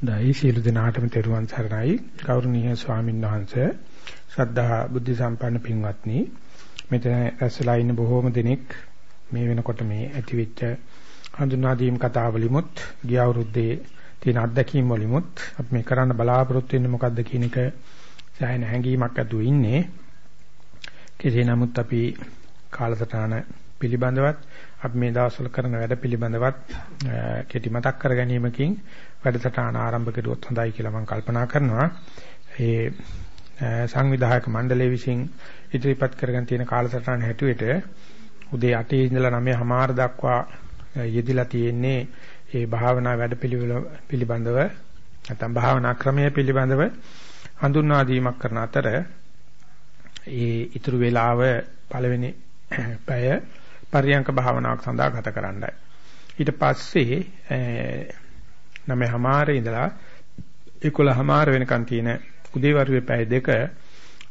දෛ සීල දිනාටම තෙරුවන් සරණයි. ගෞරවනීය ස්වාමීන් වහන්සේ ශ්‍රද්ධා බුද්ධ සම්පන්න පින්වත්නි. මෙතන ඇස්සලා ඉන්න බොහෝම දෙනෙක් මේ වෙනකොට මේ ඇතිවෙච්ච හඳුනා දීම් කතාවලිමුත් ගිය අවුරුද්දේ තියෙන අත්දැකීම් වලිමුත් අපි මේ කරන්න බලාපොරොත්තු වෙන්නේ මොකද්ද කියන එක සෑහෙන හැඟීමක් ඇතුව ඉන්නේ. කෙසේ නමුත් අපි කාලසටහන පිළිබඳවත් අපි මේ දවස්වල කරන වැඩ පිළිබඳවත් කෙටි මතක් කර ගැනීමකින් වැඩසටහන ආරම්භ කරුවොත් හොඳයි කියලා මම කල්පනා කරනවා. ඒ සංවිධායක මණ්ඩලය විසින් ඉදිරිපත් කරගෙන තියෙන කාලසටහන හැටියට උදේ 8 ඉඳලා 9:00 දක්වා යෙදිලා තියෙන්නේ ඒ භාවනා වැඩපිළිවෙල පිළිබඳව නැත්නම් භාවනා ක්‍රමය පිළිබඳව හඳුන්වා දීමක් කරන අතර ඒ ඉතුරු වේලාව පළවෙනි පැය පරියංක භාවනාවක් සඳහා ගත කරන්නයි. ඊට පස්සේ 9:00 ඉඳලා 11:00 වෙනකන් තියෙන උදේවරුේ පැය දෙක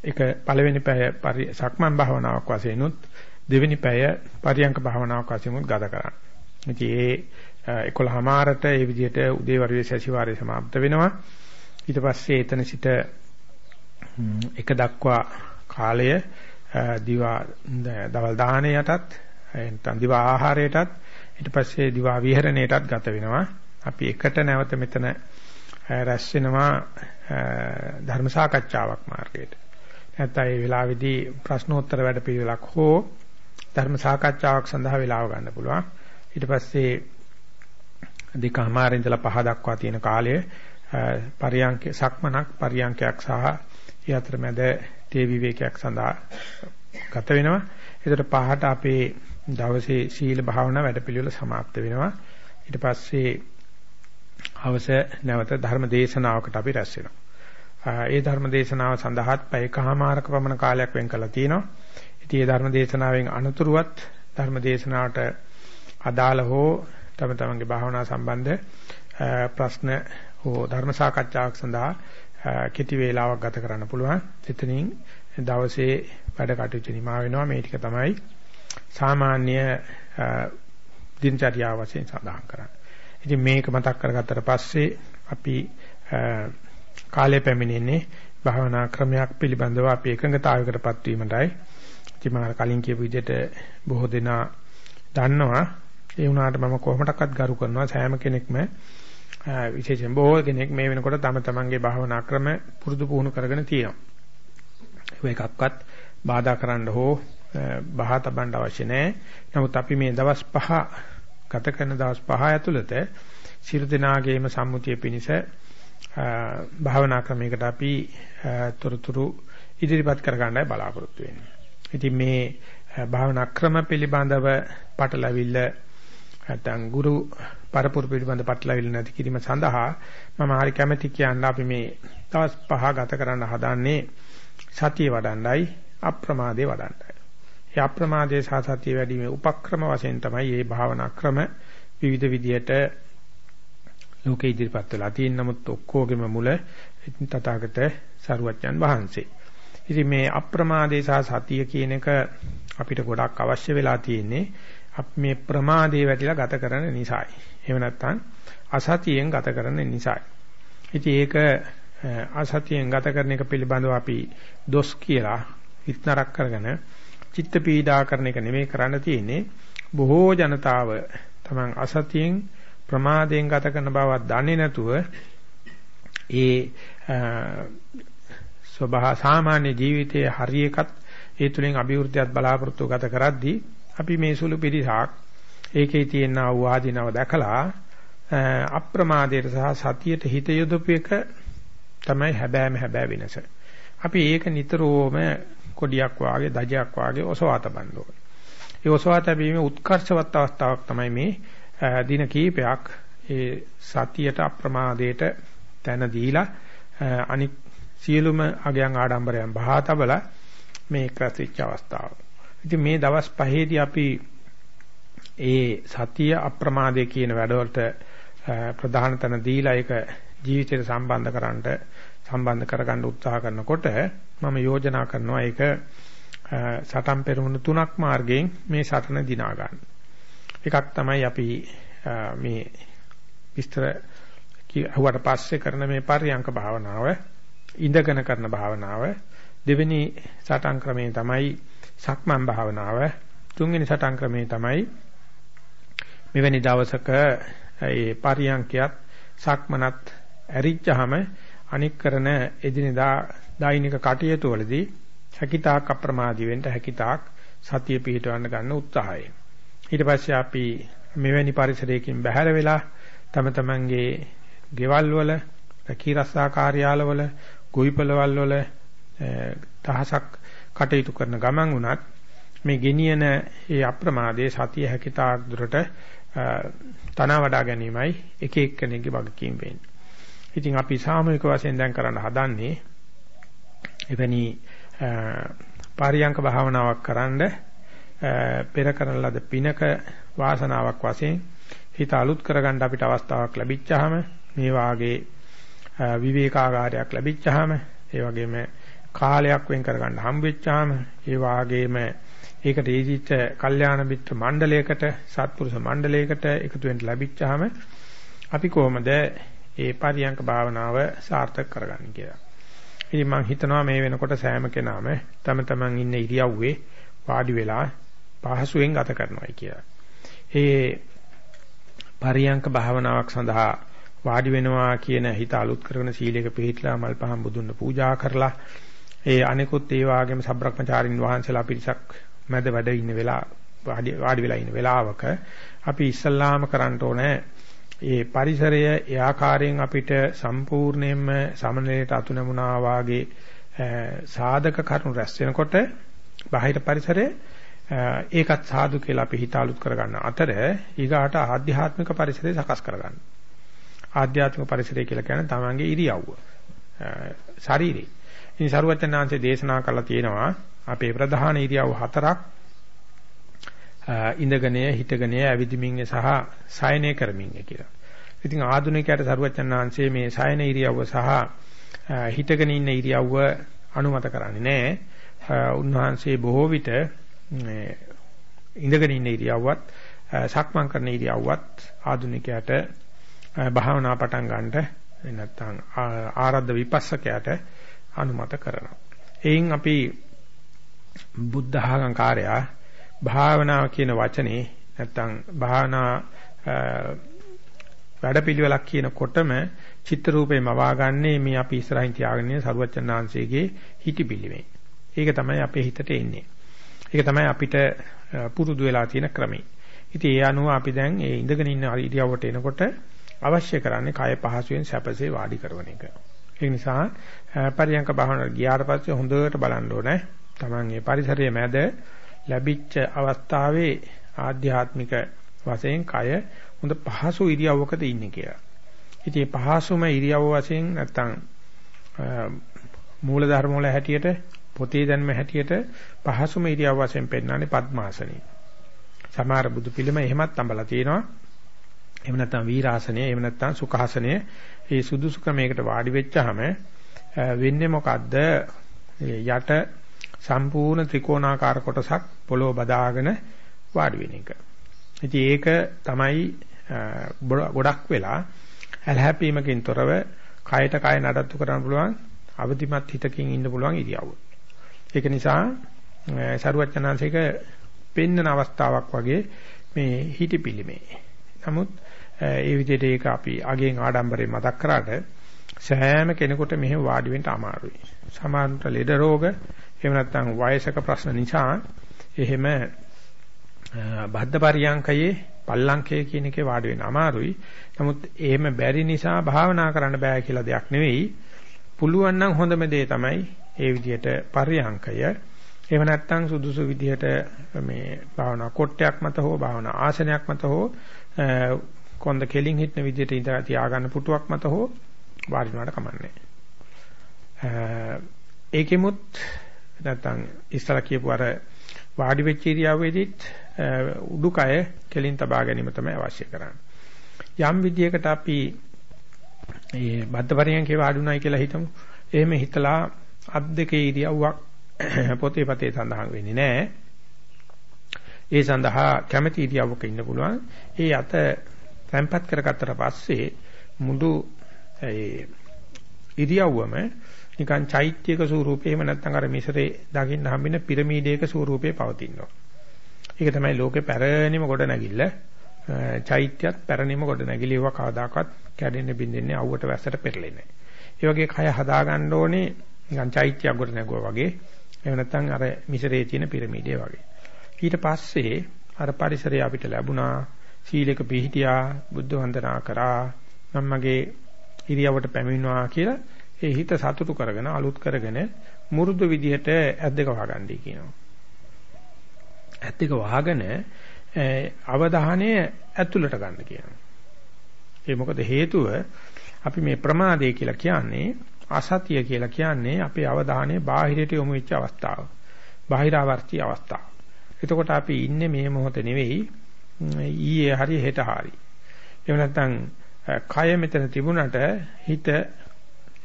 එක පළවෙනි පැය සක්මන් භාවනාවක් වශයෙන් උත් දෙවෙනි පැය පරියංක භාවනාවක් වශයෙන් උත් ගත කරන්න. ඉතින් ඒ 11:00ට ඒ විදිහට උදේවරුේ සැසිවාරය સમાપ્ત වෙනවා. ඊට පස්සේ එතන සිට එක දක්වා කාලය දිවා දවල් දාහණයටත් නැත්නම් දිවා ආහාරයටත් ඊට පස්සේ දිවා විහරණයටත් ගත වෙනවා. අපි එකට නැවත මෙතන රැස් වෙනවා ධර්ම සාකච්ඡාවක් මාර්ගයට. නැත්නම් ඒ වෙලාවේදී ප්‍රශ්නෝත්තර වැඩපිළිවෙලක් හෝ ධර්ම සාකච්ඡාවක් සඳහා වෙලාව ගන්න පුළුවන්. ඊට පස්සේ දෙකමාරින් ඉඳලා පහ දක්වා තියෙන කාලය පරියන්ක සක්මනක් පරියන්කයක් සහ ඒ අතරමැද තේ විවේකයක් සඳහා ගත වෙනවා. ඒතර පහට අපේ දවසේ සීල භාවනා වැඩපිළිවෙල સમાપ્ત වෙනවා. ඊට පස්සේ හවස නැවත ධර්ම දේශනාවකට අපි රැස් වෙනවා. ඒ ධර්ම දේශනාව සඳහාත් පැයකමාරක පමණ කාලයක් වෙන් කරලා තියෙනවා. ඉතින් ඒ ධර්ම දේශනාවෙන් අනුතුරුවත් ධර්ම දේශනාවට අදාළ හෝ තම තමන්ගේ භාවනා සම්බන්ධ ප්‍රශ්න හෝ ධර්ම සාකච්ඡාවක් සඳහා කෙටි වේලාවක් ගත කරන්න පුළුවන්. එතනින් දවසේ වැඩ කටයුතු නිමා වෙනවා. මේ ටික තමයි සාමාන්‍ය දිනචර්යාව වශයෙන් සඳහන් කරන්නේ. ඉතින් මේක මතක් කරගත්තට පස්සේ අපි කාලය පැමිණෙන්නේ භාවනා ක්‍රමයක් පිළිබඳව අපි එකඟතාවයකටපත් වීමටයි. ඉතින් මම කලින් කියපු විදිහට බොහෝ දෙනා දන්නවා. ඒ වුණාට මම කොහොමඩක්වත් ගරු කරනවා සෑම කෙනෙක්ම විශේෂයෙන් බොහෝ කෙනෙක් මේ වෙනකොට තම තමන්ගේ භාවනා ක්‍රම පුරුදු පුහුණු කරගෙන තියෙනවා. ඒ එකක්වත් බාධා කරන්න හෝ බහා තබන්න අවශ්‍ය නැහැ. නමුත් අපි මේ දවස් පහ ගත කරන දවස් පහ ඇතුළත සියලු දෙනාගේම සම්මුතිය පිණිස භාවනා ක්‍රමයකට අපි තොරතුරු ඉදිරිපත් කර ගන්නයි බලාපොරොත්තු වෙන්නේ. ඉතින් මේ භාවනා ක්‍රම පිළිබඳව පටලවිල්ල නැත්නම් ගුරු පරපුර පිළිබඳ පටලවිල්ල නැති කිරීම සඳහා මම හරි කැමැති කියන්න අපි මේ දවස් පහ ගත කරන්න හදන්නේ සතිය වඩන්නයි අප්‍රමාදේ වඩන්නයි. ඒ අප්‍රමාදයේ සහ සතිය වැඩිමේ උපක්‍රම වශයෙන් තමයි මේ භාවනා ක්‍රම විවිධ විදියට ලෝකේ ඉදිරිපත් වෙලා තියෙන නමුත් ඔක්කොගෙම මුල තථාගත සරුවච්චන් වහන්සේ. ඉතින් මේ අප්‍රමාදේ සහ සතිය කියන එක අපිට ගොඩක් අවශ්‍ය වෙලා තියෙන්නේ අපි මේ ප්‍රමාදේ වැටිලා ගත කරන නිසායි. එහෙම නැත්නම් අසතියෙන් ගත කරන නිසායි. ඉතින් ඒක අසතියෙන් ගත කරන එක පිළිබඳව අපි දොස් කියලා හිතනරක් කරගෙන චිත්ත පීඩා කරන එක නෙමෙයි කරන්න තියෙන්නේ බොහෝ ජනතාව තමන් අසතියෙන් ප්‍රමාදයෙන් ගත කරන බවක් දන්නේ නැතුව ඒ ස්වභා සාමාන්‍ය ජීවිතයේ හරි එකත් ඒ තුලින් අභිවෘද්ධියත් බලාපොරොත්තු ගත කරද්දී අපි මේ සුළු පිරිසක් ඒකේ තියෙන ආවාදීනව දැකලා අප්‍රමාදයට සහ සතියට හිත යොදපු එක තමයි හැබෑම හැබෑ වෙනස. අපි ඒක නිතරම කොඩියක් වාගේ දජයක් වාගේ ඔසවා තබන්න ඕනේ. ඒ ඔසවා තැබීමේ උත්කර්ෂවත් අවස්ථාවක් තමයි මේ දින කීපයක් ඒ සතියට අප්‍රමාදයට තැන දීලා අනික් සියලුම අගයන් ආඩම්බරයන් බහා තබලා මේ ක්‍රතිච්ච අවස්ථාව. ඉතින් මේ දවස් පහේදී අපි ඒ සතිය අප්‍රමාදයේ කියන වැඩවලට ප්‍රධාන තැන දීලා ඒක ජීවිතයට සම්බන්ධ කරන්නට සම්බන්ධ කරගන්න උත්සාහ කරනකොට මම යෝජනා කරනවා ඒක සටන් පෙරමුණු තුනක් මාර්ගයෙන් මේ සටන දිනා ගන්න. එකක් තමයි අපි මේ විස්තර කිව්වට පස්සේ කරන මේ පරියංක භාවනාව ඉඳගෙන කරන භාවනාව දෙවෙනි සටන් ක්‍රමේ තමයි සක්මන් භාවනාව තුන්වෙනි සටන් ක්‍රමේ තමයි මෙවැනි දවසක ඒ පරියංකයත් සක්මනත් ඇරිච්චාම අනික් කරන එදිනෙදා දෛනික කටයුතු වලදී හැකිතාක් අප්‍රමාදී වෙන්න හැකිතාක් සතිය පිහිටවන්න ගන්න උත්සාහය. ඊට පස්සේ අපි මෙවැනි පරිසරයකින් බැහැර වෙලා තම තමන්ගේ ගෙවල් වල, රැකීරස්සා කාර්යාලවල, ගොවිපළවල් වල තහසක් කටයුතු කරන ගමන් උනත් මේ ගෙනියන ඒ අප්‍රමාදයේ සතිය හැකිතාක් දුරට තනවා වඩා ගැනීමයි එක එක්කෙනෙක්ගේ වගකීම් වෙන්නේ. ඉතින් අපි සාමූහික වශයෙන් දැන් කරන්න හදන්නේ එවැනි පාරියංක භාවනාවක් කරන්ඩ පෙර කරන ලද පිනක වාසනාවක් වශයෙන් හිත අලුත් කරගන්න අපිට අවස්ථාවක් ලැබිච්චාම මේ වාගේ විවේකාගාරයක් ලැබිච්චාම ඒ වගේම කාලයක් වෙන් කරගන්න හම්බ වෙච්චාම ඒ වාගේම ඒකට ඒදිච්ච කල්යාණ මිත්‍ර මණ්ඩලයකට සත්පුරුෂ මණ්ඩලයකට එකතු වෙන්න ලැබිච්චාම අපි කොහොමද ඒ පරියංක භාවනාව සාර්ථක කරගන්නේ කියලා. ඉතින් මම හිතනවා මේ වෙනකොට සෑම කෙනාම තම තමන් ඉන්න ඉරියව්වේ වාඩි වෙලා පහසුවෙන් ගත කරනවායි කියලා. ඒ පරියංක භාවනාවක් සඳහා වාඩි වෙනවා කියන හිත අලුත් කරන සීලයක පිළිහිట్లా මල් පහන් බුදුන් පූජා කරලා ඒ අනිකුත් ඒ වාගේම සබ්‍රක්‍මචාරින් වහන්සේලා පිරිසක් මැද වැඩ ඉන්න වෙලා වාඩි වෙලා ඉන්න වෙලාවක අපි ඉස්සල්ලාම කරන්න ඕනේ ඒ පරිසරය ඒ ආකාරයෙන් අපිට සම්පූර්ණයෙන්ම සමනලයට අතු නැමුණා වාගේ සාධක කරුණු රැස් වෙනකොට බාහිර පරිසරය ඒකත් සාදු කියලා අපි හිත අලුත් කරගන්න අතර ඊගාට ආධ්‍යාත්මික පරිසරය සකස් කරගන්න. ආධ්‍යාත්මික පරිසරය කියලා කියන්නේ තමන්ගේ ඉරියව්ව. ශරීරේ. ඉතින් සරුවචනාංශේ දේශනා කළා තියෙනවා අපේ ප්‍රධාන ඉරියව් හතරක් ඉඳගෙන හිටගෙන ඇවිදිමින් සහ සයනය කරමින් කියලා. ඉතින් ආධුනිකයට සරුවචන් ආංශයේ මේ සයන ඉරියව්ව සහ හිටගෙන ඉන්න ඉරියව්ව අනුමත කරන්නේ නැහැ. උන්වහන්සේ බොහෝ විට ඉඳගෙන ඉන්න ඉරියව්වත් සක්මන් කරන ඉරියව්වත් ආධුනිකයට භාවනා පටන් ගන්නට නැත්නම් ආරද්ධ විපස්සකයට අනුමත කරනවා. එයින් අපි බුද්ධ ආගම්කාරයා භාවනාව කියන වචනේ නැත්තම් භාවනා වැඩපිළිවෙලක් කියනකොටම චිත්ත රූපේ මවාගන්නේ මේ අපි ඉස්සරහින් තියාගෙන ඉන්න සරුවචනාංශයේ හිටිබිලිමේ. ඒක තමයි අපේ හිතට එන්නේ. ඒක තමයි අපිට පුරුදු වෙලා තියෙන ක්‍රමය. ඉතින් ඒ අනුව අපි දැන් ඒ ඉඳගෙන ඉන්න ඉරියව්වට එනකොට අවශ්‍ය කරන්නේ කය පහසුවෙන් සැපසේ වාඩි කරන එක. ඒ නිසා පරියංක භාවනාවට ගියාට පස්සේ හොඳට බලන්න ඕනේ. Taman මේ පරිසරයේ මැද ලැබිච්ච අවස්ථාවේ ආධ්‍යාත්මික වශයෙන් කය හොඳ පහසු ඉරියව්වකද ඉන්නේ කියලා. ඉතින් මේ පහසුම ඉරියව්ව වශයෙන් නැත්තම් මූල ධර්ම වල හැටියට පොතේ දැන්ම හැටියට පහසුම ඉරියව්ව වශයෙන් පෙන්වන්නේ පద్මාසනිය. සමහර බුදු පිළිම එහෙමත් අඹලා තියෙනවා. එහෙම නැත්නම් වීරාසනය, එහෙම නැත්නම් සුඛාසනය. මේ සුදුසු ක්‍රමයකට වාඩි වෙච්චාම වෙන්නේ මොකද්ද? යට සම්පූර්ණ ත්‍රිකෝණාකාර කොටසක් පොළොව බදාගෙන වාඩි වෙන එක. ඉතින් ඒක තමයි ගොඩක් වෙලා ඇලහැපීමකින් තොරව කයට කය නඩත්තු කරන්න පුළුවන් අවදිමත් හිතකින් ඉන්න පුළුවන් ඉරියව්ව. ඒක නිසා සරුවචනාංශික පෙන්නන අවස්ථාවක් වගේ මේ හිටිපිලිමේ. නමුත් ඒ විදිහට ඒක අපි අගෙන් ආඩම්බරේ මතක් කරාට සෑම කෙනෙකුට මෙහෙම වාඩි වෙන්න අමාරුයි. සමාන්ත ලෙඩ රෝග එහෙම නැත්නම් වයසක ප්‍රශ්න නිසා එහෙම බද්ධ පරියංකයේ පල්ලංකය කියන එකේ වාඩි වෙන්න අමාරුයි. නමුත් එහෙම බැරි නිසා භාවනා කරන්න බෑ කියලා දෙයක් නෙවෙයි. පුළුවන් නම් හොඳම දේ තමයි ඒ විදිහට පරියංකය. එහෙම නැත්නම් සුදුසු විදිහට මේ භාවනා කොට්ටයක් මත හෝ භාවනා ආසනයක් මත හෝ කොන්ද කෙලින් හිටන විදිහට ඉඳලා තියාගන්න පුටුවක් මත හෝ වාඩි වෙනවට කමන්නේ. ඒකෙමුත් නැත්නම් ඉස්සලා කියපු අර වාඩි වෙච්ච ඉරියව්වේදීත් උඩුකය කෙලින් තබා ගැනීම තමයි අවශ්‍ය කරන්නේ. යම් විදියකට අපි මේ බද්ධපරියන්කේ වාඩුණයි කියලා හිතමු. එහෙම හිතලා අත් දෙකේ ඉරියව්වක් පොතේ පතේ සඳහන් වෙන්නේ නැහැ. ඒ සඳහා කැමැති ඉරියව්වක ඉන්න පුළුවන්. ඒ අත තැම්පත් කරගත්තට පස්සේ මුඩු ඒ ඉරියව්වම නිකන් චෛත්‍යක ස්වරූපේ එහෙම නැත්නම් අර මිසරේ දකින්න හම්බෙන පිරමීඩයක ස්වරූපේ පවතිනවා. ඒක තමයි ලෝකේ පැරණිම ගොඩ නැගිල්ල. චෛත්‍යත් පැරණිම ගොඩ නැගිලිව කවදාකවත් කැඩෙන්න බින්දෙන්නේ අවුවට වැස්සට පෙරලෙන්නේ නැහැ. ඒ වගේ කය හදා ගන්න ඕනේ නිකන් චෛත්‍යයක් ගොඩ නැගුවා වගේ. එහෙම නැත්නම් අර මිසරේ තියෙන පිරමීඩය වගේ. ඊට පස්සේ අර පරිසරය අපිට ලැබුණා සීලක පිහිටියා බුද්ධ වන්දනා කරා මම මගේ ඉරියවට පැමිණුවා කියලා ඒ හිත සතුටු කරගෙන අලුත් කරගෙන මුරුදු විදිහට ඇද්දක වහගන්නයි කියනවා. ඇද්දක වහගෙන අවධානය ඇතුළට ගන්න කියනවා. ඒ මොකද හේතුව අපි මේ ප්‍රමාදය කියලා කියන්නේ අසතිය කියලා කියන්නේ අපේ අවධානය බාහිරයට යොමු වෙච්ච අවස්ථාව. බාහිරාවර්ති අවස්ථාව. එතකොට අපි ඉන්නේ මේ මොහොත නෙවෙයි ඊයේ හරි හෙට හරි. එහෙම නැත්නම් කය මෙතන තිබුණට හිත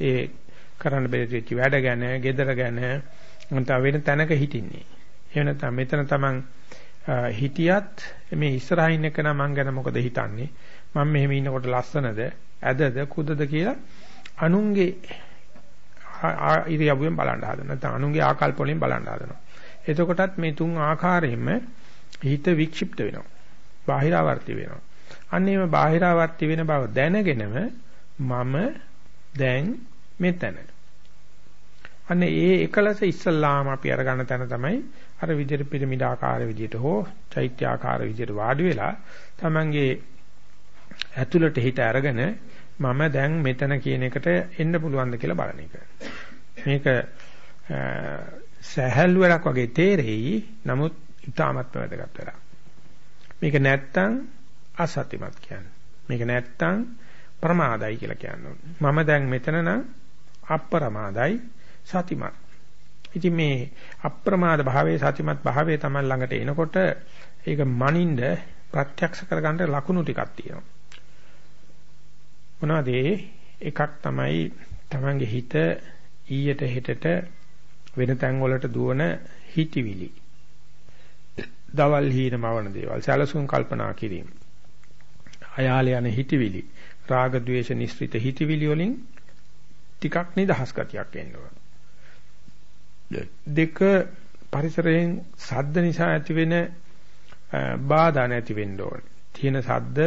ඒ කරන්න බැරි වැඩ ගැන, gedara ගැන නැත්නම් වෙන තැනක හිටින්නේ. එහෙම නැත්නම් මෙතන තමන් හිටියත් මේ ඉස්සරහින් එක නම් මං ගැන මොකද හිතන්නේ? මම මෙහෙම ඉන්නකොට ලස්සනද, ඇදද, කුදද කියලා අනුන්ගේ ඉරියව්වෙන් බලන්න හදනවා. නැත්නම් අනුන්ගේ ආකල්ප වලින් බලන්න හදනවා. එතකොටත් මේ තුන් ආකාරයෙන්ම හිත වික්ෂිප්ත වෙනවා. බාහිරාවර්ති වෙනවා. අන්න එහෙම බාහිරාවර්ති වෙන බව දැනගෙනම මම දැන් මෙතන. අන්න ඒ එකලස ඉස්සල්ලාම අපි අරගන්න තැන තමයි අර විදිහට පිරමිඩ ආකාර විදිහට හෝ චෛත්‍ය ආකාර විදිහට වාඩි වෙලා තමන්ගේ ඇතුළට හිත අරගෙන මම දැන් මෙතන කියන එකට එන්න පුළුවන්ද කියලා බලන එක. මේක සහැල් වැඩක් වගේ තේරෙයි. නමුත් ඉතාමත්ම වැදගත් වැඩක්. මේක නැත්තම් අසත්‍යමත් කියන්නේ. මේක නැත්තම් ප්‍රමාදයි කියලා කියනවා. මම දැන් මෙතන නම් අප්‍රමාදයි සතිමත්. ඉතින් මේ අප්‍රමාද භාවයේ සතිමත් භාවයේ Taman ළඟට එනකොට ඒක මනින්ද ප්‍රත්‍යක්ෂ කරගන්න ලකුණු ටිකක් තියෙනවා. මොනවද එකක් තමයි Tamanගේ හිත ඊයට හෙටට වෙන තැන් වලට දුවන හිතවිලි. දවල් හීනමවන දේවල් සැලසුම් කල්පනා කිරීම. අයාල යන හිතවිලි. රාග ద్వේෂ නිස්ෘත හිතවිලි වලින් ටිකක් නිදහස් ගතියක් එන්න දෙක පරිසරයෙන් සද්ද නිසා ඇතිවෙන බාධා නැති වෙන්න ඕනේ. තියෙන සද්ද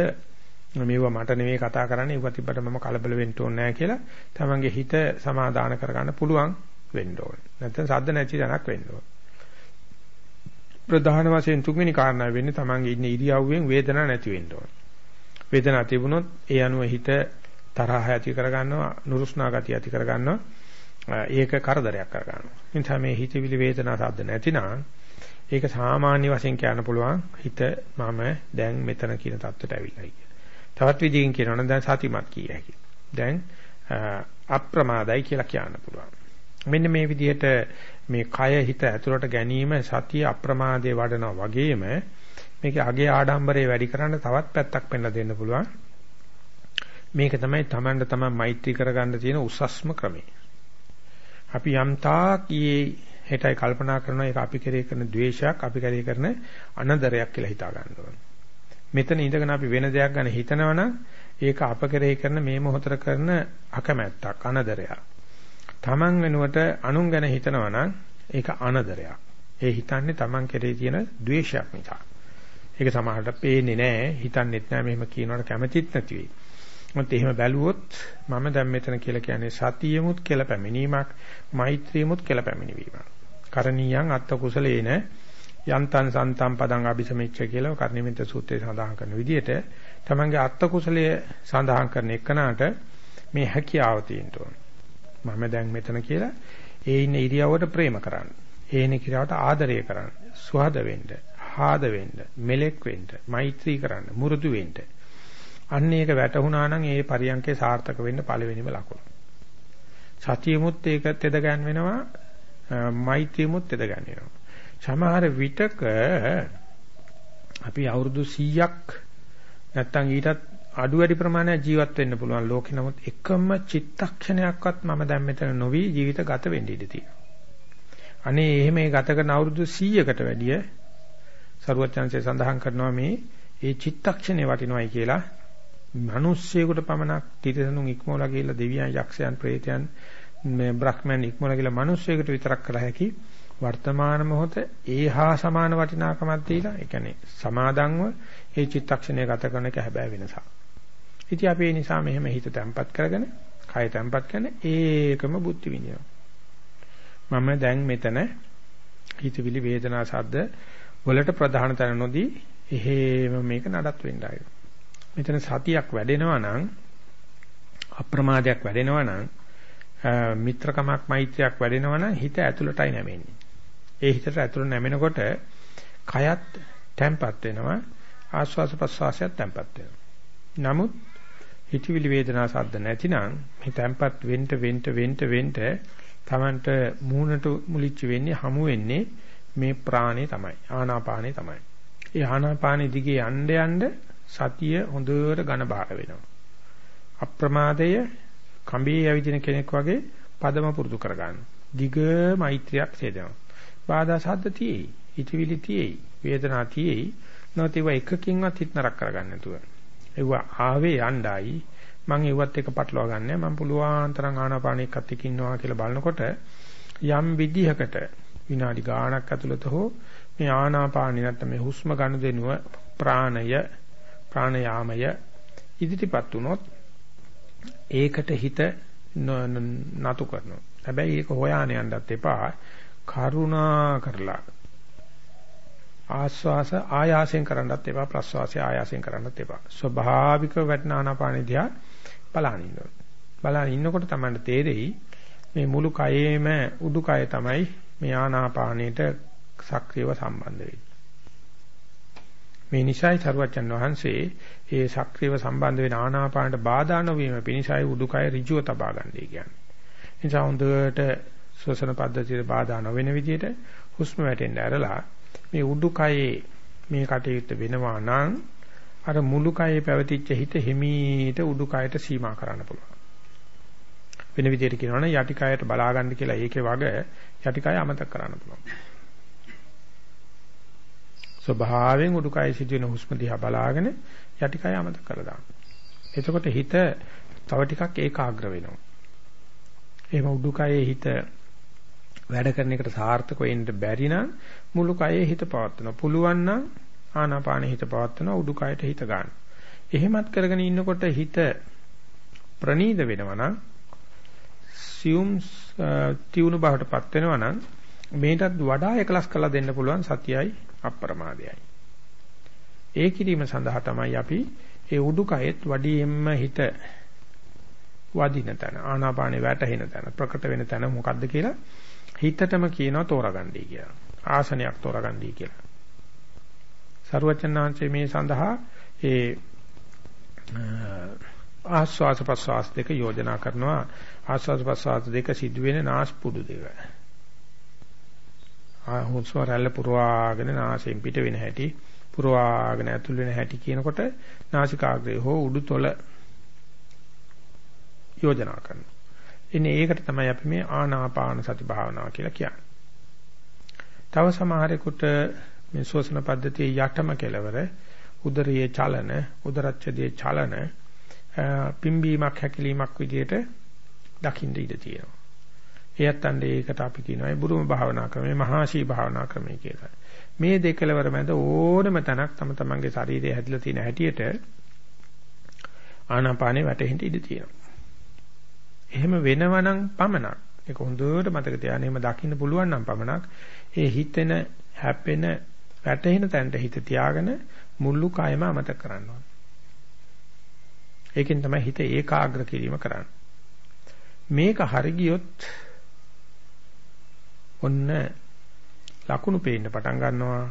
මේවා මට නෙවෙයි කතා කරන්නේ ඒවා තිබ්බට මම කලබල වෙන්න ඕනේ නැහැ කියලා තමන්ගේ හිත සමාදාන කරගන්න පුළුවන් වෙන්න ඕනේ. නැත්නම් සද්ද නැති තැනක් වෙන්න ඕනේ. ප්‍රධාන වශයෙන් තුන්වෙනි කාරණාව වෙන්නේ තමන්ගේ ඉන්න ඉරියව්වෙන් වේදනාවක් නැති වෙන්න ඕනේ. වේදනාවක් තිබුණොත් ඒ අනුව හිත තරහ ඇති කරගන්නවා, නුරුස්නා ගතිය ඇති කරගන්නවා. ඒක කරදරයක් කරගන්නවා. එනිසා මේ හිතවිලි වේදනා සද්ද නැතිනම් ඒක සාමාන්‍ය වශයෙන් කියන්න පුළුවන් හිත මම දැන් මෙතන කියන தත්ත්වයට ඇවිල්ලා කියලා. තවත් විදිහකින් කියනවා නම් දැන් සතිමත් කිය හැකි. දැන් අප්‍රමාදයි කියලා කියන්න පුළුවන්. මෙන්න මේ විදිහට මේ කය හිත ඇතුළට ගැනීම සතිය අප්‍රමාදයේ වඩනවා වගේම මේකේ අගේ ආඩම්බරේ වැඩි කරන්න තවත් පැත්තක් පෙන්ලා දෙන්න පුළුවන්. මේක තමයි Tamanට Taman මෛත්‍රී කරගන්න තියෙන උසස්ම ක්‍රමය. අපි යම් තාක් ඊයේ හෙටයි කල්පනා කරනවා ඒක අපි කෙරේ කරන ද්වේෂයක් අපි කෙරේ කරන අනදරයක් කියලා හිතා ගන්න ඕනේ. මෙතන ඉඳගෙන අපි වෙන දෙයක් ගැන හිතනවනම් ඒක අප කෙරේ කරන මේ මොහොතර කරන අකමැත්තක් අනදරයක්. Taman වෙනුවට අනුන් ගැන හිතනවනම් ඒක අනදරයක්. ඒ හිතන්නේ Taman කෙරේ තියෙන ද්වේෂයක් නිසා. ඒක සමහරට පේන්නේ නැහැ, හිතන්නෙත් නැහැ, මෙහෙම කියනවට කැමතිත් නැති වෙයි. මොකද එහෙම බැලුවොත් මම දැන් මෙතන කියලා කියන්නේ සතියෙමුත් කියලා පැමිණීමක් මෛත්‍රියමුත් කියලා පැමිණීමක්. කරණීයං අත්ත කුසලේන යන්තං සන්තම් පදං අபிසමෙච්ච කියලා කර්ණිමිත සූත්‍රයේ සඳහන් කරන විදිහට තමන්ගේ අත්ත කුසලයේ සඳහන් කරන එකනට මේ හැකියාව තියෙන්න ඕන. මම දැන් මෙතන කියලා ඒ ඉන්න ඉරියව්වට ප්‍රේම කරන්න. ඒ ඉන්න ඉරියව්වට ආදරය කරන්න. සුහද වෙන්න, හාද වෙන්න, මෙලෙක් වෙන්න, මෛත්‍රී කරන්න, මුරුදු වෙන්න. අන්න ඒක වැටහුණා නම් ඒ පරියන්කේ සාර්ථක වෙන්න පළවෙනිම ලකුණ. සතියමුත් ඒක තෙද ගන්න වෙනවා මෛත්‍රියමුත් තෙද ගන්න වෙනවා. සමහර විටක අපි අවුරුදු 100ක් නැත්තම් ඊටත් අඩු වැඩි ප්‍රමාණයක් ජීවත් වෙන්න පුළුවන් ලෝකේ නමුත් එකම චිත්තක්ෂණයක්වත් මම දැන් මෙතන නොවි ජීවිත ගත වෙන්න ඉඩ තියෙනවා. අනේ එහෙම ගත කරන අවුරුදු 100කට වැඩිය සරුවත් chance සඳහන් කරනවා මේ ඒ චිත්තක්ෂණේ වටිනවයි කියලා මිනිස්සෙකුට පමණක් තිරසනුන් ඉක්මවලා ගිහිල්ලා දෙවියන් යක්ෂයන් ප්‍රේතයන් මේ බ්‍රහ්මයන් ඉක්මවලා ගිහිල්ලා මිනිස්සෙකුට විතරක් කළ හැකි වර්තමාන මොහොත ඒහා සමාන වටිනාකමක් දීලා ඒ කියන්නේ සමාදන්ව ඒ චිත්තක්ෂණය ගත කරන එක හැබෑ වෙනසක්. ඉතින් අපි ඒ නිසා මෙහෙම හිත තැම්පත් කරගෙන කය තැම්පත් කරන ඒකම බුද්ධි විඳිනවා. මම දැන් මෙතන හිතවිලි වේදනා සද්ද වලට ප්‍රධාන තැන නොදී එහෙම මේක නඩත් වෙන්න ආයෙත්. මෙතන සතියක් වැඩෙනවා නම් අප්‍රමාදයක් වැඩෙනවා නම් මිත්‍රකමක් මෛත්‍රියක් වැඩෙනවා නම් හිත ඇතුළටයි නැමෙන්නේ. ඒ හිතට ඇතුළට නැමෙනකොට කයත් තැම්පත් වෙනවා ආස්වාස ප්‍රස්වාසයත් තැම්පත් වෙනවා. නමුත් හිතවිලි වේදනා සද්ද නැතිනම් මේ තැම්පත් වෙන්න වෙන්න වෙන්න වෙන්න Tamanට මූණට මුලිච්ච වෙන්නේ හමු වෙන්නේ මේ ප්‍රාණේ තමයි ආනාපානේ තමයි. ඒ ආනාපානේ දිගේ යන්න යන්න සතිය හොඳට ඝන බාර වෙනවා. අප්‍රමාදය කඹේ යවිදින කෙනෙක් වගේ පදම පුරුදු කරගන්න. දිග මෛත්‍රියක් සේදෙනවා. බාධා සද්ද තියෙයි, හිතවිලි තියෙයි, වේදනා තියෙයි. නැතිව එකකින්වත් හිත නරක කරගන්න නැතුව. ඒව ආවේ යණ්ඩායි මම ඒවත් එක පටලවා ගන්නෑ මම පුළුවන් තරම් ආනාපාන එක්කත් එක්ක ඉන්නවා කියලා බලනකොට යම් විදිහකට විනාඩි ගාණක් ඇතුළත හෝ මේ ආනාපානිය නැත්නම් මේ හුස්ම ගනුදෙනුව ප්‍රාණය ප්‍රාණයාමය ඉදිරිපත් වුණොත් ඒකට හිත නතු කරනවා. හැබැයි ඒක හොයාන යන්නත් එපා. කරුණා කරලා ආස්වාස ආයාසයෙන් කරන්නත් එපා ප්‍රස්වාසය ආයාසයෙන් කරන්නත් එපා. ස්වභාවික වටනානාපාන දිහා බලන ඉන්නවා. බලන ඉන්නකොට තමයි තේරෙයි මේ මුළු කයේම උඩුකය තමයි මේ ආනාපානයට සක්‍රියව සම්බන්ධ වෙන්නේ. මේ නිසයි සරුවච්චන් වහන්සේ ඒ සක්‍රියව සම්බන්ධ වෙන ආනාපානට බාධා නොවීම පිණිසයි උඩුකය ඍජුව තබා ගන්නයි කියන්නේ. නිසා හොඳට ශ්වසන පද්ධතියට බාධා නොවන විදිහට හුස්ම වැටෙන්න ඇරලා මේ උඩුකයේ මේ කටයුත්ත වෙනවා නම් අර මුළු කයේ පැවතිච්ච හිත හිමීට උඩුකයට සීමා කරන්න පුළුවන්. වෙන විදිහට කියනවනම් යටි කයට බලා ගන්න කියලා ඒකේ වග යටි කය අමතක කරන්න පුළුවන්. ස්වභාවයෙන් උඩුකය සිදුවෙන හුස්ම දිහා බලාගෙන යටිකය අමතක කරලා දාන්න. එතකොට හිත තව ටිකක් ඒකාග්‍ර වෙනවා. එහෙම උඩුකයේ හිත වැඩ කරන එකට සාර්ථක වෙන්න බැරි නම් මුළු කයේ හිත පවත්වනවා. පුළුවන් නම් ආනාපානෙ හිත පවත්වනවා උඩුකයට හිත ගන්න. එහෙමත් කරගෙන ඉන්නකොට හිත ප්‍රනීත වෙනවා නම් සියුම් තියුණු බවටපත් වෙනවා නම් මේකටත් වඩා එකලස් කළා දෙන්න පුළුවන් සතියයි අප්‍රමාදයයි. ඒ කිරීම සඳහා තමයි අපි ඒ උඩුකයෙත් වඩියෙන්ම හිත වදින තැන ආනාපානේ වැටෙන තැන ප්‍රකට වෙන තැන මොකද්ද කියලා හිතටම කියනවා තෝරගන්නයි කියලා. ආසනයක් තෝරගන්නයි කියලා. සරුවචනාංශයේ මේ සඳහා ඒ ආස්වාස ප්‍රස්වාස දෙක යෝජනා කරනවා ආස්වාස ප්‍රස්වාස දෙක සිදුවෙන නාස්පුඩු දෙක. හුස්ම රැල්ල පුරවාගෙන නාසයෙන් පිට වෙන හැටි පුරවාගෙන ඇතුල් වෙන හැටි කියනකොට නාසිකාග්‍රය හෝ උඩුතොල යෝජනා කරනවා. ඉන්නේ ඒකට තමයි අපි මේ ආනාපාන සති භාවනාව කියලා කියන්නේ. තව සමහරෙකුට මේ ශ්වසන පද්ධතියේ යටම කෙලවර උදරයේ චලන උදරච්ඡදයේ චලන පිම්බීමක් හැකිලීමක් විදිහට දකින්න ඉඩ තියෙනවා. එයත් අnder ඒකට අපි කියනවා ඒ බුරුම භාවනා ක්‍රමය මහාශී භාවනා ක්‍රමය කියලා. මේ දෙකලවර මැද ඕනම තැනක් තම තමන්ගේ ශරීරයේ හැදිලා තියෙන හැටියට ආනාපානේ වැටෙන්න ඉඩ තියෙනවා. එහෙම වෙනවනම් පමණක් ඒක හොඳට මතක තියාගන්න එහෙම දකින්න පුළුවන් නම් පමණක් ඒ හිතෙන හැපෙන වැටෙන තැනට හිත තියාගෙන මුළු කායම අමතක කරන්න ඕනේ. ඒකෙන් තමයි හිත ඒකාග්‍ර කිරීම කරන්නේ. මේක හරි ගියොත් ඔන්න ලකුණු පේන්න පටන් ගන්නවා.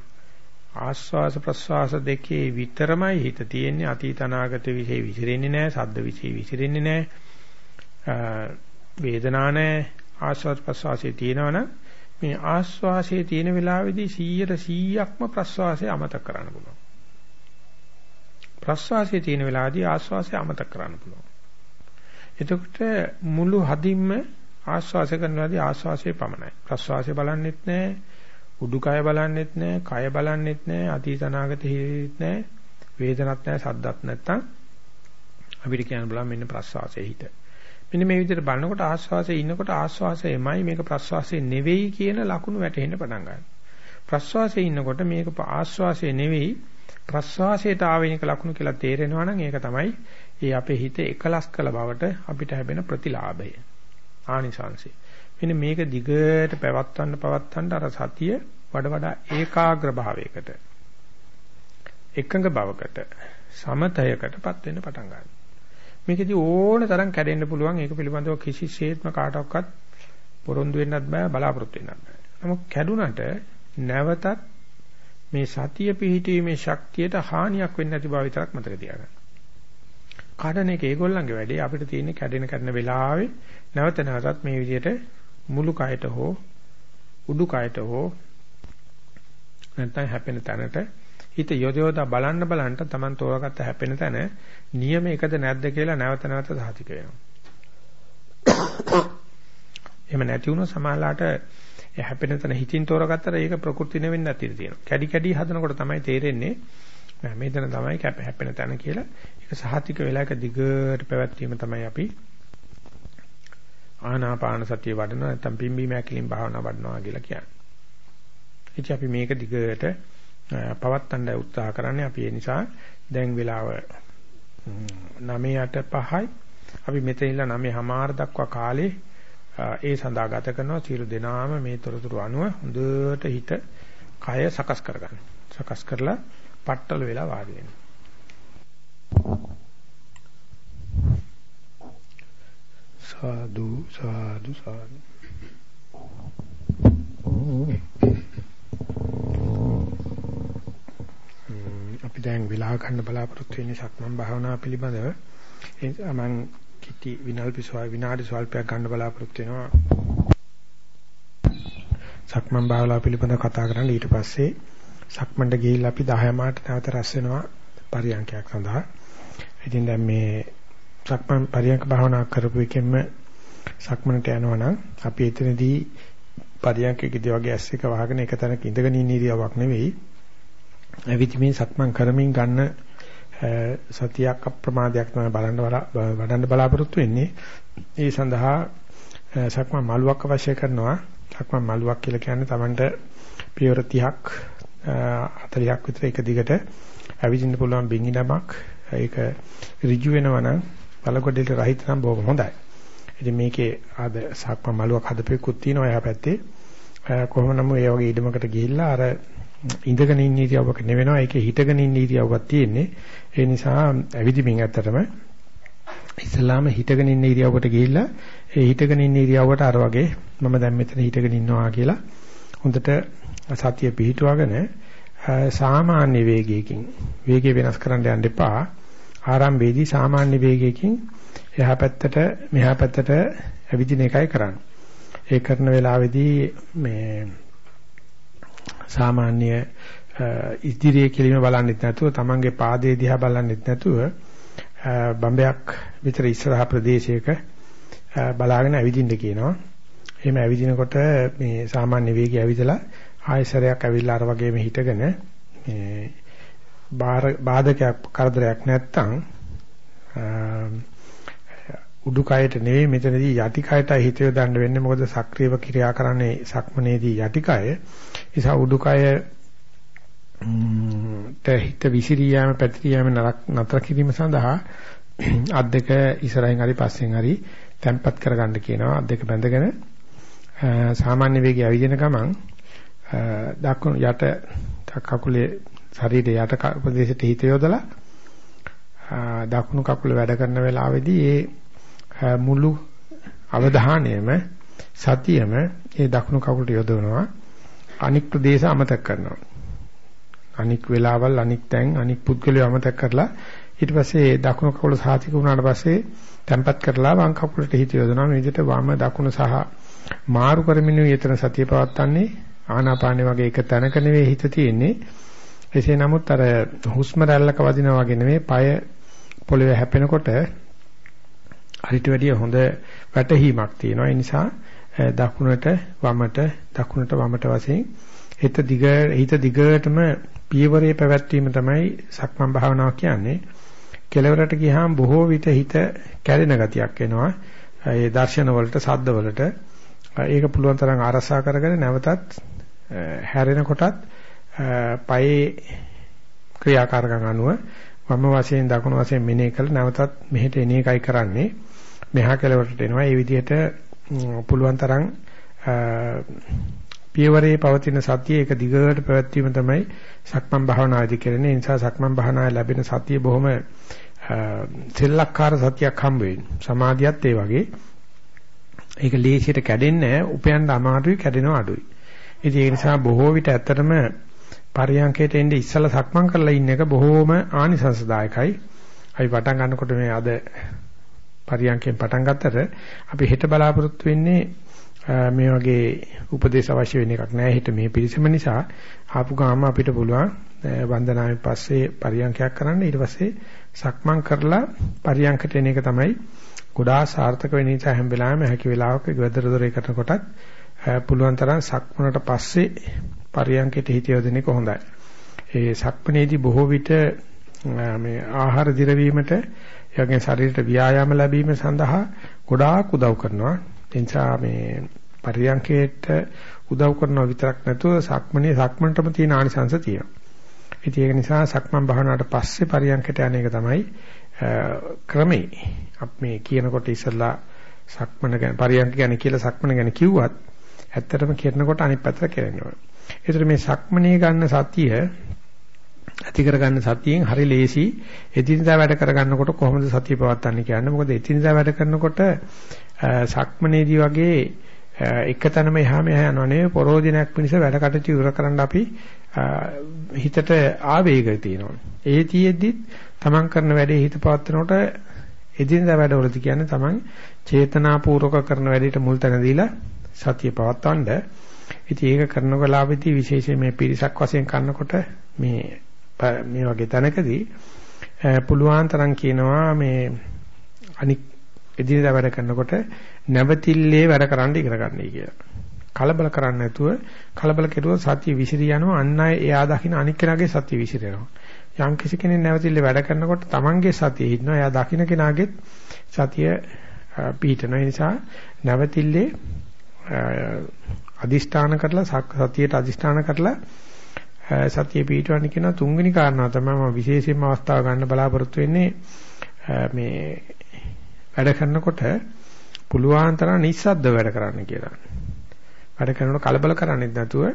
ආස්වාස ප්‍රස්වාස දෙකේ විතරමයි හිත තියෙන්නේ. අතීත අනාගත විශ්ේ විසිරෙන්නේ නැහැ සද්ද විශ්ේ විසිරෙන්නේ නැහැ. වේදනා නැහැ. ආස්වාස ප්‍රස්වාසයේ තියෙනවනම් මේ ආස්වාසයේ තියෙන වෙලාවේදී 100%ක්ම ප්‍රස්වාසය අමතක කරන්න පුළුවන්. ප්‍රස්වාසයේ තියෙන වෙලාවේදී ආස්වාසය අමතක කරන්න පුළුවන්. එතකොට මුළු හදින්ම ආශ්වාස කරනවාදී ආශ්වාසයේ පමණයි. ප්‍රශ්වාසය බලන්නෙත් නැහැ. උඩුකය බලන්නෙත් නැහැ. කය බලන්නෙත් නැහැ. අතීත අනාගත හිතෙත් නැහැ. වේදනත් නැහැ. සද්දත් නැත්තම් අපිට කියන්න බලන්න මෙන්න ප්‍රස්වාසයේ හිත. මෙන්න මේ විදිහට බලනකොට ආස්වාසයේ ඉන්නකොට ආස්වාසයමයි මේක ප්‍රස්වාසයේ නෙවෙයි කියන ලකුණු වැටහෙන්න පටන් ගන්නවා. ප්‍රස්වාසයේ ඉන්නකොට මේක ආස්වාසයේ නෙවෙයි ප්‍රස්වාසයට ආවෙනික ලකුණු කියලා තේරෙනවා නම් ඒක තමයි ඒ අපේ හිත එකලස් කළ බවට අපිට ලැබෙන ප්‍රතිලාභය. ආනිසංසය. මෙන්න මේක දිගට පැවත්වන්න පවත්වන්න අර සතිය වඩා වඩා ඒකාග්‍ර භාවයකට එකඟ බවකට සමතයකටපත් වෙන්න පටන් ගන්නවා. මේකෙදි ඕන තරම් කැඩෙන්න පුළුවන් ඒක පිළිබඳව කිසිසේත්ම කාටවත් පොරොන්දු වෙන්නත් බෑ බලාපොරොත්තු වෙන්නත් බෑ. නමුත් කැඩුනට නැවතත් මේ සතිය පිහිටීමේ ශක්තියට හානියක් වෙන්නේ නැති බව විතරක් මතක තියාගන්න. කඩන එක ඒගොල්ලන්ගේ වැඩේ අපිට තියෙන්නේ කැඩෙන කැඩෙන වෙලාවේ නැවත නැවතත් මේ විදිහට මුළු කයට හෝ උඩු කයට හෝ නැත්නම් හැපෙන තැනට හිත යොදවලා බලන්න බලන්න Taman තෝරාගත්ත හැපෙන තැන නියම එකද නැද්ද කියලා නැවත නැවත සාතික වෙනවා. එහෙම නැති වුණොත් සමාලාට හැපෙන තැන හිතින් තෝරාගත්තට ඒක ප්‍රകൃති නෙවෙන්නේ නැති තියෙනවා. කැඩි කැඩි හදනකොට තමයි තේරෙන්නේ මේතන තමයි කැප හැපෙන තැන කියලා. ඒක සාතික වෙලාවක දිගට පැවැත්වීම තමයි අපි ආනාපාන සතිය වඩනවා නැත්නම් පිම්බීම ඇකිලින් භාවනා වඩනවා කියලා කියන්නේ. ඉතින් අපි මේක දිගට පවත්තන්න උත්සාහ කරන්නේ අපි ඒ නිසා දැන් වෙලාව 9ට 5යි අපි මෙතන ඉඳලා 9:00 දක්වා කාලේ ඒ සඳහා ගත කරනවා සියලු දෙනාම මේ තොරතුරු අනුව හොඳට හිත කය සකස් කරගන්න. සකස් කරලා පట్టල වෙලා වාඩි වෙන්න. සාදු සාදු සාදු. අපි දැන් විලාහ ගන්න බලාපොරොත්තු වෙන්නේ සක්මන් භාවනා පිළිබඳව. ඒ නිසා මම කිටි විනාඩි ස්වල්ප විනාඩි ස්වල්පයක් ගන්න බලාපොරොත්තු වෙනවා. සක්මන් භාවනා පිළිබඳව කතා කරන්න ඊට පස්සේ සක්මන්ට ගිහිල්ලා අපි 10 මාට නැවත රැස් වෙනවා පරියන්කයක් සඳහා ඉතින් දැන් මේ සක්මන් පරියන්ක භාවනා කරපු එකෙන්ම සක්මනට යනවා නම් අපි එතනදී පරියන්කෙකදී වගේ ඇස් එක වහගෙන එක තැනක ඉඳගෙන ඉන්න ඉරියව්වක් නෙවෙයි ඇවිදිමින් සක්මන් කරමින් ගන්න සතියක් අප්‍රමාදයක් තමයි බලන්න වඩන්න බලාපොරොත්තු වෙන්නේ. ඒ සඳහා සක්මන් මළුවක් අවශ්‍ය කරනවා. සක්මන් මළුවක් කියලා කියන්නේ Tamanට පියවර 30ක් 40ක් විතර එක දිගට ඇවිදින්න පුළුවන් බින්ගිනමක්. ඒක ඍජු වෙනවා නම් බලකොඩේට රහිත නම් බොහොම හොඳයි. ඉතින් මේකේ ආද සක්මන් මළුවක් හදපෙකුත් තියෙනවා එහා පැත්තේ. කොහොම නමුත් ඒ වගේ ඉදමකට ගිහිල්ලා අර ඉඳගෙන ඉන්න ඉරියව්වක නෙවෙනවා ඒකේ හිටගෙන ඉන්න ඉරියව්වක් තියෙන්නේ ඒ නිසා ඇවිදිමින් ඇත්තටම ඉස්ලාම හිටගෙන ඉන්න ඉරියව්වට ගිහිල්ලා ඒ හිටගෙන ඉන්න ඉරියව්වට අර වගේ මම දැන් මෙතන හිටගෙන ඉන්නවා කියලා හොඳට සතිය පිහිටුවගෙන සාමාන්‍ය වේගයකින් වේගය වෙනස් කරන්න යන්න එපා ආරම්භයේදී සාමාන්‍ය වේගයකින් එහා පැත්තට මෙහා පැත්තට ඇවිදින එකයි කරන්නේ ඒ කරන වෙලාවේදී මේ සාමාන්‍ය ඉදිරියේ කෙලිම බලන්නෙත් නැතුව තමන්ගේ පාදයේ දිහා බලන්නෙත් නැතුව බම්බයක් විතර ඉස්සරහා ප්‍රදේශයක බලාගෙන ඇවිදින්න කියනවා. එහෙම ඇවිදිනකොට මේ සාමාන්‍ය වේගය ඇවිදලා ආයසරයක් ඇවිල්ලා අර වගේම හිටගෙන මේ බාධකයක් කරදරයක් නැත්තම් උඩුකයට නෙවෙයි මෙතනදී යටිකයට හිත යොදන්න වෙන්නේ. මොකද සක්‍රීයව ක්‍රියා කරන්නේ සක්මනේදී යටිකය නිසා උඩුකය හිත විසිරී යාම පැතිරී යාම නතර කිරීම සඳහා අත් දෙක ඉස්සරහින් හරි පස්සෙන් හරි තැම්පත් කරගන්න කියනවා. අත් දෙක බැඳගෙන සාමාන්‍ය වේගය ඇවිදින ගමන් දකුණු යට කකුලේ ශරීරයේ යට ප්‍රදේශයට හිත යොදලා දකුණු කකුල වැඩ කරන වෙලාවේදී ඒ මුළු අවධානයම සතියම ඒ දකුණු කකුලට යොදවනවා. අනික් ප්‍රදේශ අමතක කරනවා. අනික් වෙලාවල් අනික් තැන් අනික් පුද්ගලයෝ අමතක කරලා ඊට පස්සේ දකුණු කකුල සාතික වුණාට පස්සේ තැම්පත් කරලා වම් කකුලට හිත යොදනවා. මේ විදිහට වම දකුණ සහ මාරු කරමින් විතර සතිය පවත්න්නේ ආනාපානෙ වගේ එක තැනක නෙවෙයි හිත තියෙන්නේ එසේ නමුත් අර හුස්ම රැල්ලක වදිනා වගේ නෙවෙයි পায় පොළවේ හැපෙනකොට හරිට වැඩිය හොඳ වැටහීමක් තියෙනවා ඒ නිසා දකුණට වමට දකුණට වමට වශයෙන් හිත දිග හිත දිගටම පියවරේ පැවැත්වීම තමයි සක්මන් භාවනාව කියන්නේ. කෙලවරට ගියාම බොහෝ විට හිත කැඩෙන ගතියක් එනවා. ඒ දර්ශන වලට, සද්ද වලට ඒක පුළුවන් තරම් ආරසා කරගෙන නැවතත් හැරෙන කොටත් පයේ ක්‍රියාකාරකම් අනුව වම වශයෙන් දකුණු වශයෙන් මෙනෙහි කළ නැවතත් මෙහෙට එන එකයි කරන්නේ. මෙහා කෙලවරට එනවා. ඒ විදිහට පුළුවන් තරම් පියවරේ පවතින සතිය එක දිගට පැවැත්වීම තමයි සක්මන් භාවනාදී කරන්නේ. ඒ නිසා සක්මන් භාවනාවේ ලැබෙන සතිය බොහොම සෙල්ලක්කාර සතියක් හම්බ වෙන්නේ. සමාධියත් ඒ වගේ. ඒක ලේසියට කැඩෙන්නේ නැහැ. උපයන්න අමාරුයි කැඩෙනවා අඩුයි. ඉතින් ඒ නිසා බොහෝ විට ඇත්තටම පරියන්කයට එන්නේ ඉස්සලා සක්මන් කරලා ඉන්න එක බොහෝම ආනිසංසදායකයි. අපි පටන් ගන්නකොට මේ අද පරියන්කෙන් පටන් ගත්තට අපි හෙට බලාපොරොත්තු වෙන්නේ මේ වගේ උපදේශ අවශ්‍ය වෙන එකක් නෑ හිට මේ පිළිසම නිසා ආපු ගාම අපිට පුළුවන් වන්දනාවෙන් පස්සේ පරියන්කයක් කරන්න ඊට පස්සේ සක්මන් කරලා පරියන්කට එන එක තමයි ගොඩාක් සාර්ථක වෙන නිසා හැම වෙලාවෙම හැකි වෙලාවක ගෙදර දොරේ කරනකොටත් පුළුවන් තරම් සක්මනට පස්සේ පරියන්කයට හිත යොදන එක හොඳයි. ඒ සක්මනේදී බොහෝ විට මේ ආහාර දිරවීමට යගේ ශරීරයට ව්‍යායාම ලැබීම සඳහා ගොඩාක් උදව් කරනවා. ඒ නිසා මේ පරියන්කේට උදව් කරනවා විතරක් නැතුව සක්මනේ සක්මන්ටම තියෙන ආනිසංශ තියෙනවා. ඉතින් ඒක නිසා සක්මන් භාවනාවට පස්සේ පරියන්කයට යන එක තමයි ක්‍රමේ. අපි මේ කියනකොට ඉස්සලා සක්මන ගැන පරියන්ක ගැන කියලා සක්මන ගැන කිව්වත් ඇත්තටම කරනකොට අනිත් පැත්තට කරන්න ඕනේ. ඒතර මේ සක්මනේ ගන්න සතිය ඇති කරගන්න සතියෙන් හරි ලේසි එදිනදා වැඩ කරගන්නකොට කොහොමද සතිය පවත්වන්නේ කියන්නේ මොකද එදිනදා වැඩ කරනකොට සක්මනේදී වගේ එක තැනම එහා මෙහා යනවා නෙවෙයි පරෝධිනයක් පිණිස වැඩ කටයුතු ඉවර කරන්න අපි හිතට ආවේගය තියෙනවා. ඒ තියෙද්දිත් තමන් කරන වැඩේ හිත පවත්වනකොට එදිනදා වැඩවලදී කියන්නේ තමන් චේතනාපූර්වක කරන වැඩේට මුල් තැන දීලා සතිය පවත්වන්න. ඉතින් ඒක කරන වෙලාවෙදී විශේෂයෙන් මේ පිරිසක් වශයෙන් කරනකොට මේ මේ වගේ තැනකදී පුළුවන් තරම් කියනවා මේ අනික් එදිනෙදා වැඩ කරනකොට නැවතිල්ලේ වැඩ කරන්න ඉගෙන ගන්නයි කියලා. කලබල කරන්නේ නැතුව කලබල කෙරුවොත් සතිය විසිරී යනවා අන් අය එයා දකින්න අනික් කෙනාගේ සතිය විසිරෙනවා. යම් කිසි කෙනෙක් නැවතිල්ලේ වැඩ කරනකොට Tamanගේ සතිය හිටිනවා එයා දකින්න කෙනාගේ සතිය පිහිටනවා. ඒ නිසා නැවතිල්ලේ අදිෂ්ඨාන කරලා සතියට අදිෂ්ඨාන කරලා සතිය පිටවන්න කියන තුන්වෙනි කාරණාව තමයි මම විශේෂයෙන්ම අවස්ථාව ගන්න බලාපොරොත්තු වෙන්නේ මේ වැඩ කරනකොට පුළුවන් තරම් නිස්සද්ද වැඩ කරන්න කියලා. වැඩ කරනකොට කලබල කරන්නේ නැතුව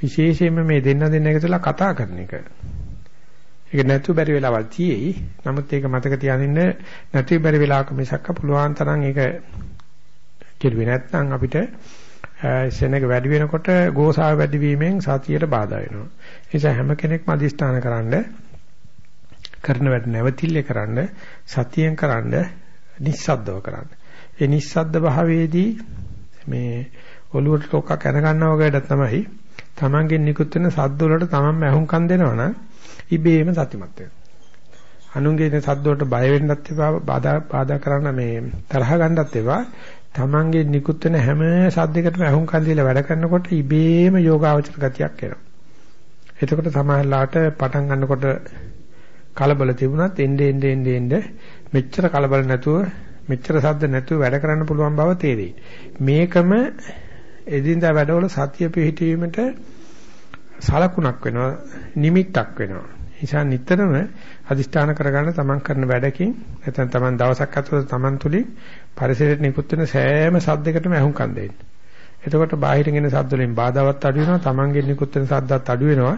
විශේෂයෙන්ම මේ දෙන්න දෙන්න එකතුලා කතා කරන එක. ඒක නැතු බැරි වෙලාවල් තියෙයි. නමුත් ඒක මතක තියාගන්න නැති බැරි වෙලාවක මිසක්ක පුළුවන් තරම් ඒක කෙරුවේ නැත්නම් අපිට සෙනඟ වැඩි වෙනකොට ගෝසාව වැඩි වීමෙන් සතියට බාධා වෙනවා. ඒ නිසා හැම කෙනෙක්ම අදිස්ථාන කරන්න කරන වැඩ නැවතිල්ලේ කරන්න සතියෙන් කරන්න නිස්සද්දව කරන්න. ඒ නිස්සද්ද භාවයේදී මේ ඔළුවට ටොකක් කන ගන්නවා වගේ තමයි තමන්ගෙන් නිකුත් වෙන සද්ද වලට තමන්ම ඇහුම්කන් දෙනවා නම් ඉබේම සතිමත් වෙනවා. අනුන්ගේ සද්ද වලට බය වෙන්නත් එපා බාධා බාධා කරන්න මේ තරහ ගන්නත් එපා තමන්ගේ නිකුත් වෙන හැම සද්දයකටම අහුම්කන් දීලා වැඩ කරනකොට ඉබේම යෝගාවචර ගතියක් එනවා. එතකොට සමහරලාට පටන් ගන්නකොට කලබල තිබුණත් එnde ende ende ende මෙච්චර කලබල නැතුව මෙච්චර සද්ද නැතුව වැඩ කරන්න පුළුවන් බව තේරෙයි. මේකම එදිනදා වැඩවල සතිය පිහිටීමට සලකුණක් වෙනවා නිමිත්තක් වෙනවා. නිසා නිතරම අදිෂ්ඨාන කරගන්න තමන් කරන වැඩකින් නැත්නම් තමන් දවසක් ඇතුළත තමන් තුලින් පරිසරයට නිකුත් වෙන සෑම සද්දයකටම අහුම්කම් දෙන්න. එතකොට බාහිරින් එන සද්ද වලින් බාධාවත් අඩු වෙනවා, තමන්ගෙන් නිකුත් වෙන සද්දත් අඩු වෙනවා.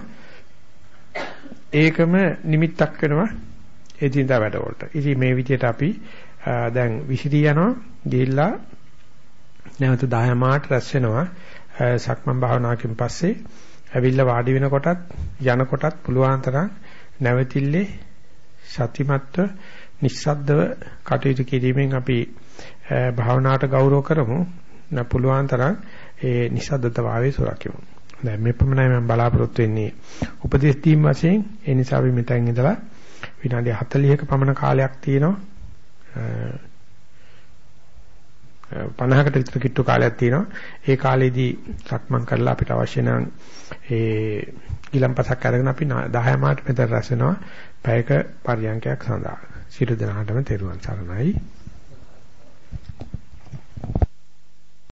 ඒකම නිමිත්තක් වෙනවා එදිනදා වැඩවලට. ඉතින් මේ විදිහට අපි දැන් විසිරී යනවා, ගිහිල්ලා නැවත 10 මාට රැස් වෙනවා. සක්මන් භාවනාවකින් පස්සේ ඇවිල්ලා වාඩි වෙනකොටත් යනකොටත් පුළුවන් තරම් නැවතිල්ලේ සතිමත්ව නිස්සද්දව කටයුතු කිරීමෙන් අපි භාවනාවට ගෞරව කරමු. න පුළුවන් තරම් ඒ නිස්සද්දතාවයේ සුරකිමු. දැන් මේ පමණයි මම බලාපොරොත්තු වෙන්නේ උපදේශ දීම් වශයෙන්. ඒ නිසා අපි මෙතෙන් ඉඳලා විනාඩි 40ක පමණ කාලයක් තියෙනවා. 50කට විතර කිට්ටු කාලයක් තියෙනවා. ඒ කාලෙදී සක්මන් කරලා අපිට අවශ්‍ය නම් ඒ ගිලම්පසක් අරගෙන අපි 10 මාට මෙතන රැස් වෙනවා. පැයක පරියන්කයක් සඳහා. සියලු දෙනාටම තෙරුවන් සරණයි